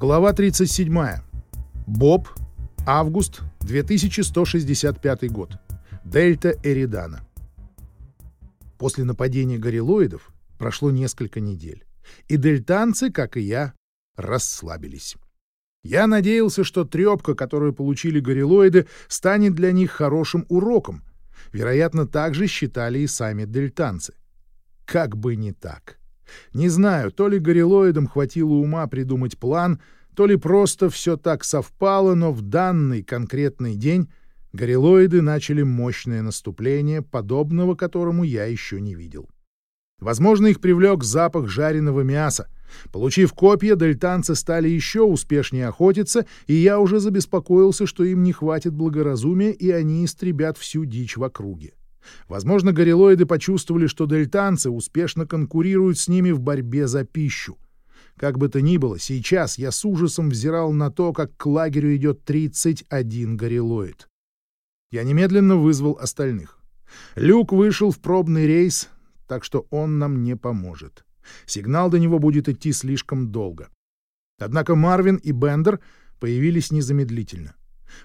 Глава 37. Боб. Август 2165 год. Дельта Эридана. После нападения горилоидов прошло несколько недель, и дельтанцы, как и я, расслабились. Я надеялся, что трепка, которую получили горилоиды, станет для них хорошим уроком. Вероятно, так же считали и сами дельтанцы. Как бы не так. Не знаю, то ли горилоидам хватило ума придумать план, то ли просто все так совпало, но в данный конкретный день горилоиды начали мощное наступление, подобного которому я еще не видел. Возможно, их привлек запах жареного мяса. Получив копья, дельтанцы стали еще успешнее охотиться, и я уже забеспокоился, что им не хватит благоразумия, и они истребят всю дичь в округе. Возможно, горилоиды почувствовали, что дельтанцы успешно конкурируют с ними в борьбе за пищу. Как бы то ни было, сейчас я с ужасом взирал на то, как к лагерю идет 31 горилоид. Я немедленно вызвал остальных. Люк вышел в пробный рейс, так что он нам не поможет. Сигнал до него будет идти слишком долго. Однако Марвин и Бендер появились незамедлительно.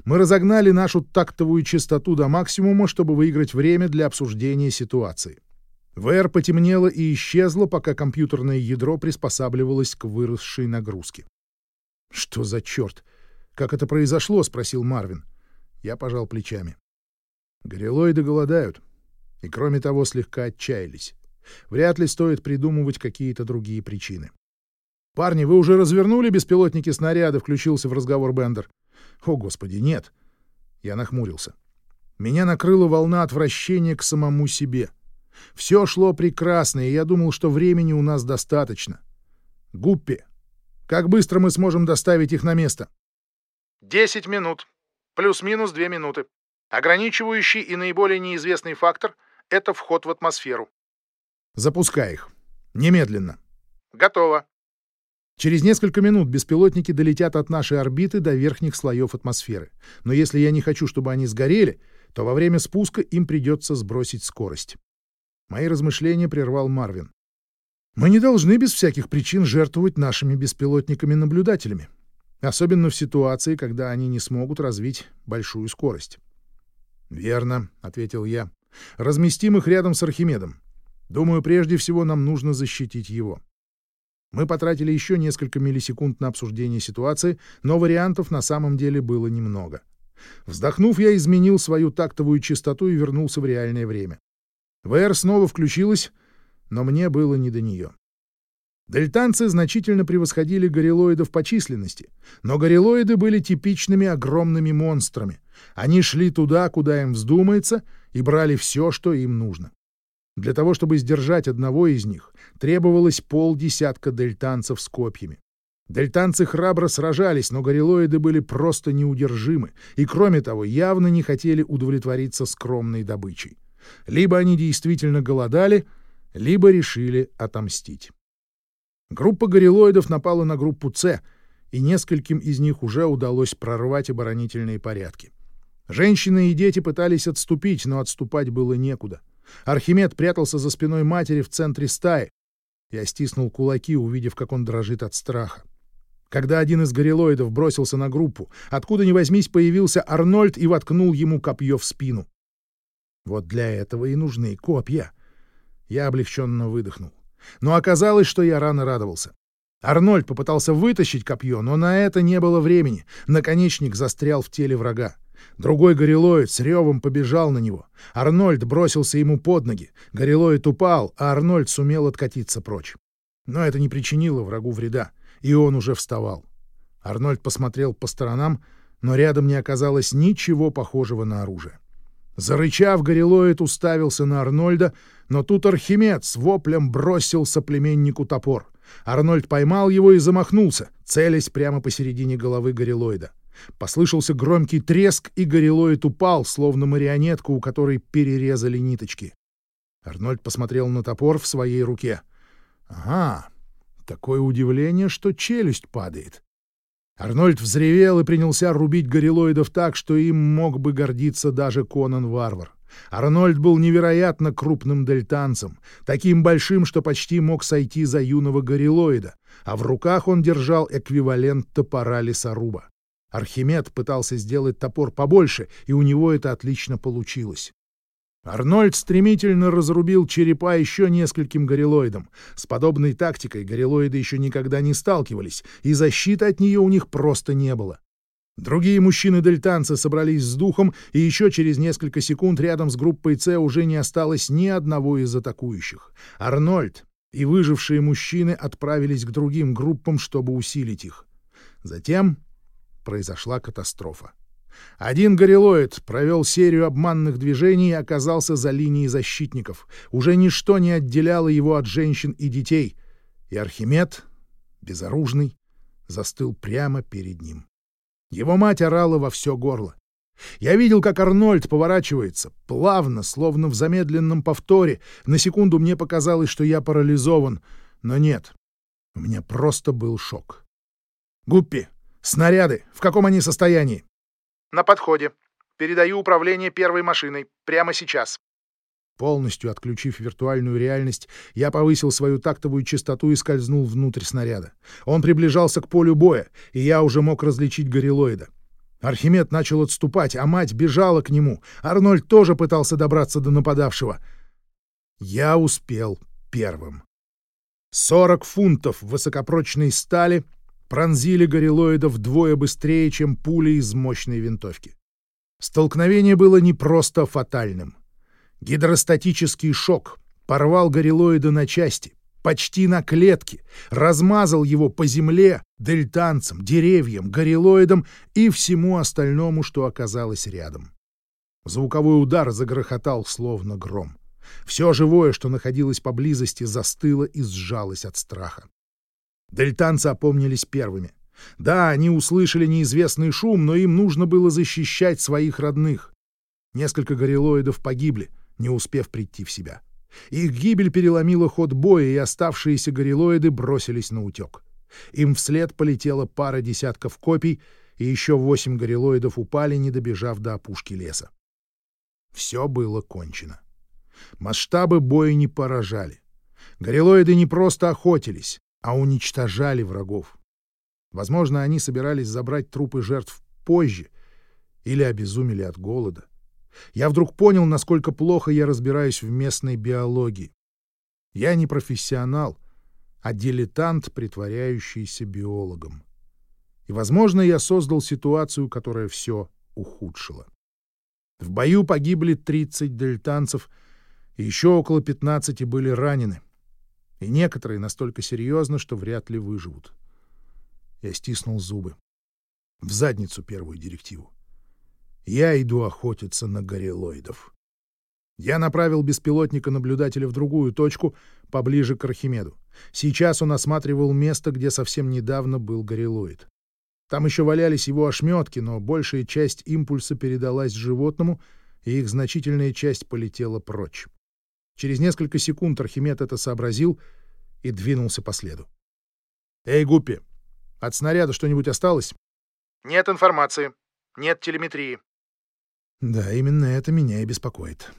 Мы разогнали нашу тактовую частоту до максимума, чтобы выиграть время для обсуждения ситуации. ВР потемнело и исчезло, пока компьютерное ядро приспосабливалось к выросшей нагрузке. «Что за черт? Как это произошло?» — спросил Марвин. Я пожал плечами. Горилоиды голодают, и, кроме того, слегка отчаялись. Вряд ли стоит придумывать какие-то другие причины. «Парни, вы уже развернули беспилотники снаряды?» — включился в разговор Бендер. О, Господи, нет. Я нахмурился. Меня накрыла волна отвращения к самому себе. Все шло прекрасно, и я думал, что времени у нас достаточно. Гуппи, как быстро мы сможем доставить их на место? Десять минут. Плюс-минус две минуты. Ограничивающий и наиболее неизвестный фактор — это вход в атмосферу. Запускай их. Немедленно. Готово. Через несколько минут беспилотники долетят от нашей орбиты до верхних слоев атмосферы. Но если я не хочу, чтобы они сгорели, то во время спуска им придется сбросить скорость. Мои размышления прервал Марвин. Мы не должны без всяких причин жертвовать нашими беспилотниками-наблюдателями. Особенно в ситуации, когда они не смогут развить большую скорость. «Верно», — ответил я. «Разместим их рядом с Архимедом. Думаю, прежде всего нам нужно защитить его». Мы потратили еще несколько миллисекунд на обсуждение ситуации, но вариантов на самом деле было немного. Вздохнув, я изменил свою тактовую частоту и вернулся в реальное время. ВР снова включилась, но мне было не до нее. Дельтанцы значительно превосходили горилоидов по численности, но горилоиды были типичными огромными монстрами. Они шли туда, куда им вздумается, и брали все, что им нужно. Для того, чтобы сдержать одного из них, требовалось полдесятка дельтанцев с копьями. Дельтанцы храбро сражались, но горилоиды были просто неудержимы и, кроме того, явно не хотели удовлетвориться скромной добычей. Либо они действительно голодали, либо решили отомстить. Группа горилоидов напала на группу «С», и нескольким из них уже удалось прорвать оборонительные порядки. Женщины и дети пытались отступить, но отступать было некуда — Архимед прятался за спиной матери в центре стаи. Я стиснул кулаки, увидев, как он дрожит от страха. Когда один из горилоидов бросился на группу, откуда ни возьмись появился Арнольд и воткнул ему копье в спину. Вот для этого и нужны копья. Я облегченно выдохнул. Но оказалось, что я рано радовался. Арнольд попытался вытащить копье, но на это не было времени. Наконечник застрял в теле врага. Другой горилоид с ревом побежал на него. Арнольд бросился ему под ноги. Горилоид упал, а Арнольд сумел откатиться прочь. Но это не причинило врагу вреда, и он уже вставал. Арнольд посмотрел по сторонам, но рядом не оказалось ничего похожего на оружие. Зарычав, горилоид уставился на Арнольда, но тут Архимед с воплем бросил соплеменнику топор. Арнольд поймал его и замахнулся, целясь прямо посередине головы горилоида. Послышался громкий треск, и горилоид упал, словно марионетка, у которой перерезали ниточки. Арнольд посмотрел на топор в своей руке. «Ага, такое удивление, что челюсть падает». Арнольд взревел и принялся рубить горилоидов так, что им мог бы гордиться даже Конан-варвар. Арнольд был невероятно крупным дельтанцем, таким большим, что почти мог сойти за юного горилоида, а в руках он держал эквивалент топора лесоруба. Архимед пытался сделать топор побольше, и у него это отлично получилось. Арнольд стремительно разрубил черепа еще нескольким горилоидам. С подобной тактикой горилоиды еще никогда не сталкивались, и защиты от нее у них просто не было. Другие мужчины-дельтанцы собрались с духом, и еще через несколько секунд рядом с группой С уже не осталось ни одного из атакующих. Арнольд и выжившие мужчины отправились к другим группам, чтобы усилить их. Затем произошла катастрофа. Один горилоид провел серию обманных движений и оказался за линией защитников. Уже ничто не отделяло его от женщин и детей. И Архимед, безоружный, застыл прямо перед ним. Его мать орала во все горло. Я видел, как Арнольд поворачивается, плавно, словно в замедленном повторе. На секунду мне показалось, что я парализован. Но нет, у меня просто был шок. «Гуппи, снаряды, в каком они состоянии?» На подходе. Передаю управление первой машиной. Прямо сейчас. Полностью отключив виртуальную реальность, я повысил свою тактовую частоту и скользнул внутрь снаряда. Он приближался к полю боя, и я уже мог различить горилоида. Архимед начал отступать, а мать бежала к нему. Арнольд тоже пытался добраться до нападавшего. Я успел первым. Сорок фунтов высокопрочной стали пронзили горилоида вдвое быстрее, чем пули из мощной винтовки. Столкновение было не просто фатальным. Гидростатический шок порвал горилоида на части, почти на клетки, размазал его по земле, дельтанцам, деревьям, горилоидам и всему остальному, что оказалось рядом. Звуковой удар загрохотал, словно гром. Все живое, что находилось поблизости, застыло и сжалось от страха. Дельтанцы опомнились первыми. Да, они услышали неизвестный шум, но им нужно было защищать своих родных. Несколько горилоидов погибли, не успев прийти в себя. Их гибель переломила ход боя, и оставшиеся горилоиды бросились на утек. Им вслед полетела пара десятков копий, и еще восемь горилоидов упали, не добежав до опушки леса. Все было кончено. Масштабы боя не поражали. Горилоиды не просто охотились, а уничтожали врагов. Возможно, они собирались забрать трупы жертв позже или обезумели от голода. Я вдруг понял, насколько плохо я разбираюсь в местной биологии. Я не профессионал, а дилетант, притворяющийся биологом. И, возможно, я создал ситуацию, которая все ухудшила. В бою погибли 30 дельтанцев, и еще около 15 были ранены и некоторые настолько серьезно, что вряд ли выживут. Я стиснул зубы. В задницу первую директиву. Я иду охотиться на горилоидов. Я направил беспилотника-наблюдателя в другую точку, поближе к Архимеду. Сейчас он осматривал место, где совсем недавно был горилоид. Там еще валялись его ошметки, но большая часть импульса передалась животному, и их значительная часть полетела прочь. Через несколько секунд Архимед это сообразил и двинулся по следу. «Эй, Гуппи, от снаряда что-нибудь осталось?» «Нет информации. Нет телеметрии». «Да, именно это меня и беспокоит».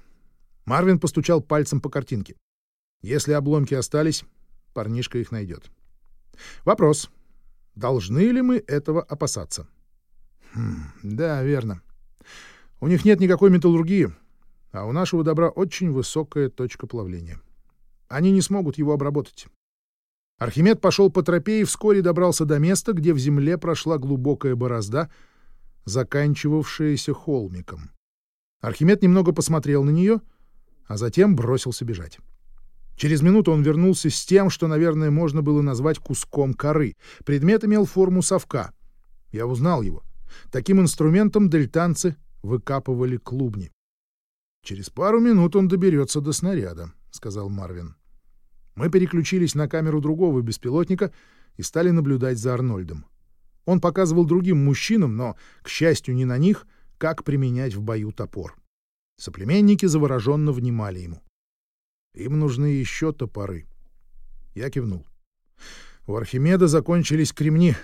Марвин постучал пальцем по картинке. «Если обломки остались, парнишка их найдет». «Вопрос. Должны ли мы этого опасаться?» хм, «Да, верно. У них нет никакой металлургии» а у нашего добра очень высокая точка плавления. Они не смогут его обработать. Архимед пошел по тропе и вскоре добрался до места, где в земле прошла глубокая борозда, заканчивавшаяся холмиком. Архимед немного посмотрел на нее, а затем бросился бежать. Через минуту он вернулся с тем, что, наверное, можно было назвать куском коры. Предмет имел форму совка. Я узнал его. Таким инструментом дельтанцы выкапывали клубни. «Через пару минут он доберется до снаряда», — сказал Марвин. Мы переключились на камеру другого беспилотника и стали наблюдать за Арнольдом. Он показывал другим мужчинам, но, к счастью, не на них, как применять в бою топор. Соплеменники завороженно внимали ему. Им нужны еще топоры. Я кивнул. У Архимеда закончились кремни.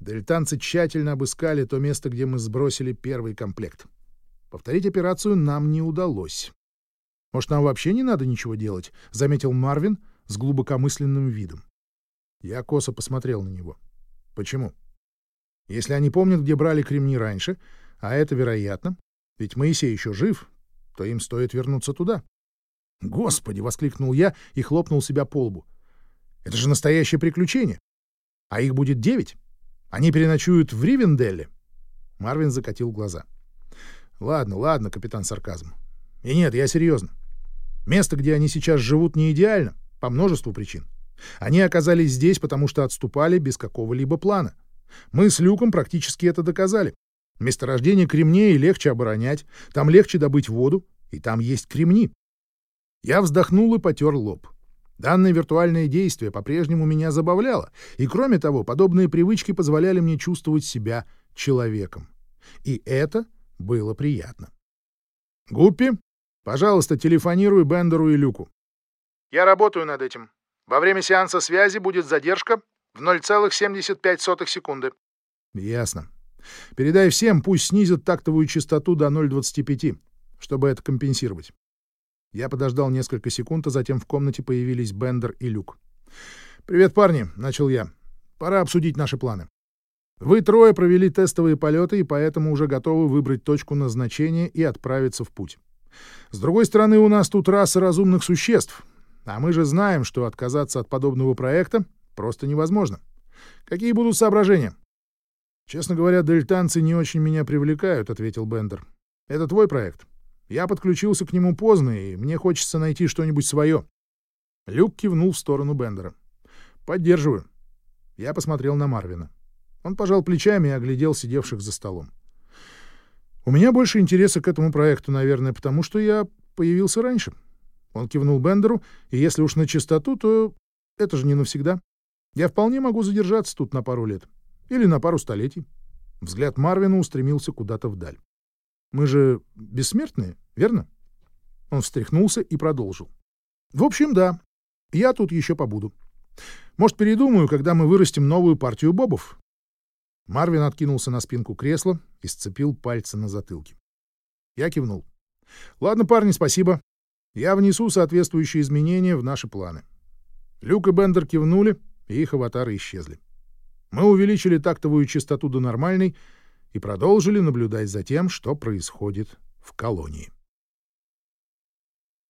Дельтанцы тщательно обыскали то место, где мы сбросили первый комплект. Повторить операцию нам не удалось. «Может, нам вообще не надо ничего делать?» — заметил Марвин с глубокомысленным видом. Я косо посмотрел на него. «Почему?» «Если они помнят, где брали кремни раньше, а это вероятно, ведь Моисей еще жив, то им стоит вернуться туда». «Господи!» — воскликнул я и хлопнул себя по лбу. «Это же настоящее приключение! А их будет девять! Они переночуют в Ривенделле!» Марвин закатил глаза. «Ладно, ладно, капитан Сарказм. И нет, я серьезно. Место, где они сейчас живут, не идеально, по множеству причин. Они оказались здесь, потому что отступали без какого-либо плана. Мы с Люком практически это доказали. Месторождение кремней легче оборонять, там легче добыть воду, и там есть кремни. Я вздохнул и потер лоб. Данное виртуальное действие по-прежнему меня забавляло, и, кроме того, подобные привычки позволяли мне чувствовать себя человеком. И это было приятно. «Гуппи, пожалуйста, телефонируй Бендеру и Люку». «Я работаю над этим. Во время сеанса связи будет задержка в 0,75 секунды». «Ясно. Передай всем, пусть снизят тактовую частоту до 0,25, чтобы это компенсировать. Я подождал несколько секунд, а затем в комнате появились Бендер и Люк. «Привет, парни!» — начал я. «Пора обсудить наши планы. Вы трое провели тестовые полеты и поэтому уже готовы выбрать точку назначения и отправиться в путь. С другой стороны, у нас тут раса разумных существ, а мы же знаем, что отказаться от подобного проекта просто невозможно. Какие будут соображения?» «Честно говоря, дельтанцы не очень меня привлекают», — ответил Бендер. «Это твой проект?» Я подключился к нему поздно, и мне хочется найти что-нибудь свое. Люк кивнул в сторону Бендера. «Поддерживаю». Я посмотрел на Марвина. Он пожал плечами и оглядел сидевших за столом. «У меня больше интереса к этому проекту, наверное, потому что я появился раньше». Он кивнул Бендеру, и если уж на чистоту, то это же не навсегда. Я вполне могу задержаться тут на пару лет. Или на пару столетий. Взгляд Марвина устремился куда-то вдаль. Мы же бессмертные, верно? Он встряхнулся и продолжил. В общем, да. Я тут еще побуду. Может, передумаю, когда мы вырастим новую партию бобов. Марвин откинулся на спинку кресла и сцепил пальцы на затылке. Я кивнул. Ладно, парни, спасибо. Я внесу соответствующие изменения в наши планы. Люк и Бендер кивнули, и их аватары исчезли. Мы увеличили тактовую частоту до нормальной — и продолжили наблюдать за тем, что происходит в колонии.